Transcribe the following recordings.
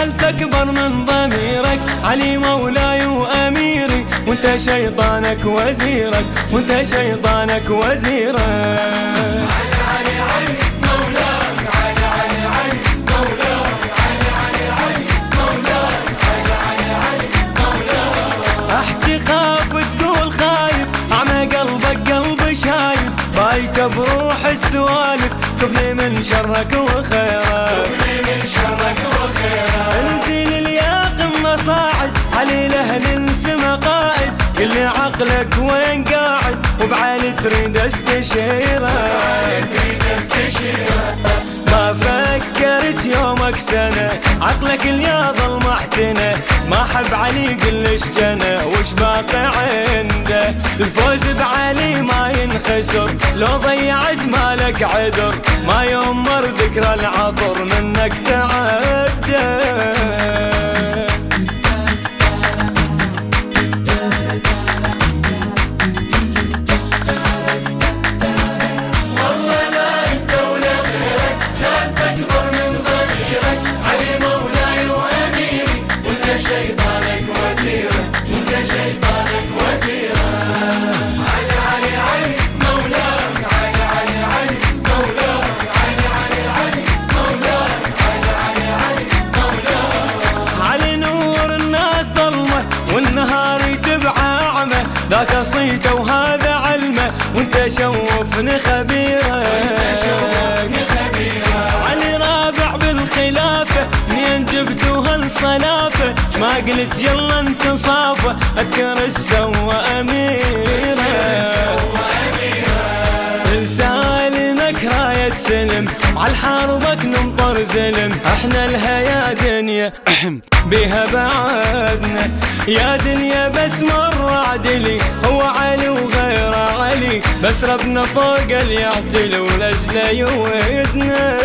سالت أكبر من ضميرك. علي مولاي وأميري وأنت شيطانك وزيرك وأنت شيطانك وزيرك. علي علي علي مولاك علي علي علي له ننسى مقاعد كل عقلك وين قاعد؟ وبعالي تريد استشيرك ما فكرت يومك سنة عقلك اليا ظل محتنة ما حب علي كلش جنة وش باقي عنده؟ الفوز بعلي ما ينخسر لو ضيعت مالك عذر. ما يمر ذكرى العطر منك تعدى ما قلت يلا انت السوى أميرة. لسالمك راية سلم على حربك نمطر زلم. إحنا لها يا دنيا بها بعدنا. يا دنيا بس مر عدلي هو علي وغير علي. بس ربنا فوق اللي يعتل ولجله يويدنا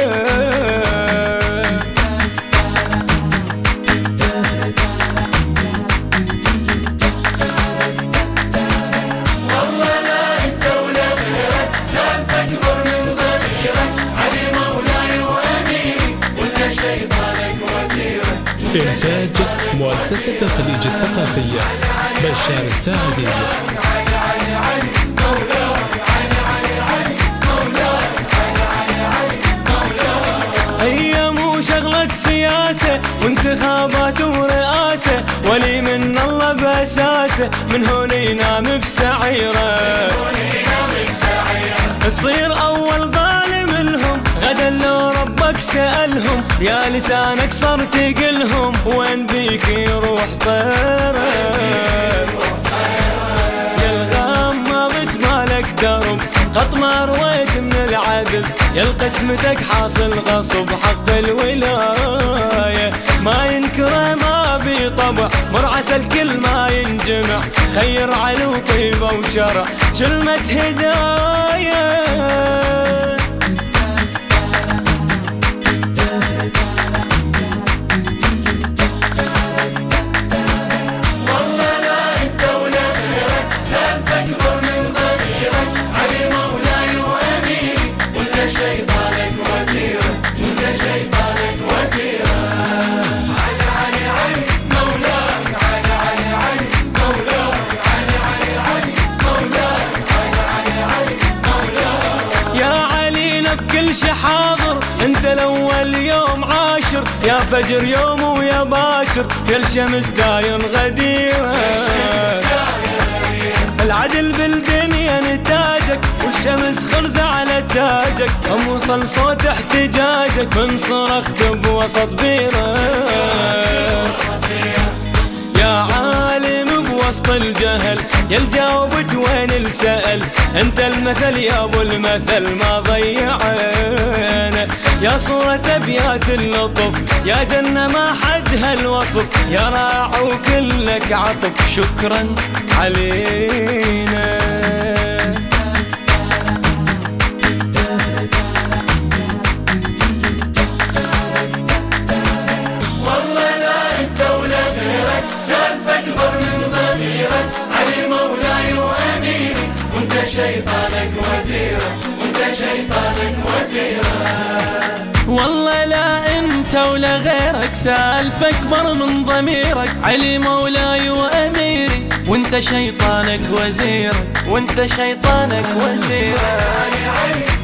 وزيرك إنتاج مؤسسة الخليج الثقافية. بشار الساعدي. مو شغلة سياسة وانتخابات ورئاسة ولي من الله بأساسة من هون ينام يا لسانك صرت تقلهم وين بيك يروح طيرك يا الغمضت مالك درب خط ما رويت من العدل. يا قسمتك حاصل غصب حق الولاية. ما ينكره ما بيطبع مرعسى الكل ما ينجمع. خير على وطيبة وشرع كلمة هداية شي حاضر؟ انت الأول يوم عاشر يا فجر يوم ويا باكر يا الشمس داين غديرة العدل بالدنيا نتاجك والشمس خرزة على تاجك. هم وصل صوت احتجاجك من صرخت بوسط بيرك يا عالم بوسط الجهل يا الجاوبت وين السأل. أنت المثل يا أبو المثل ما ضيعنا. يا صورة ابيات اللطف يا جنة ما حدها الوصف يا راع وكلك عطف شكرا علينا. سالف اكبر من ضميرك علي مولاي وأميري. وانت شيطانك وزيرك وانت شيطانك وزيرك.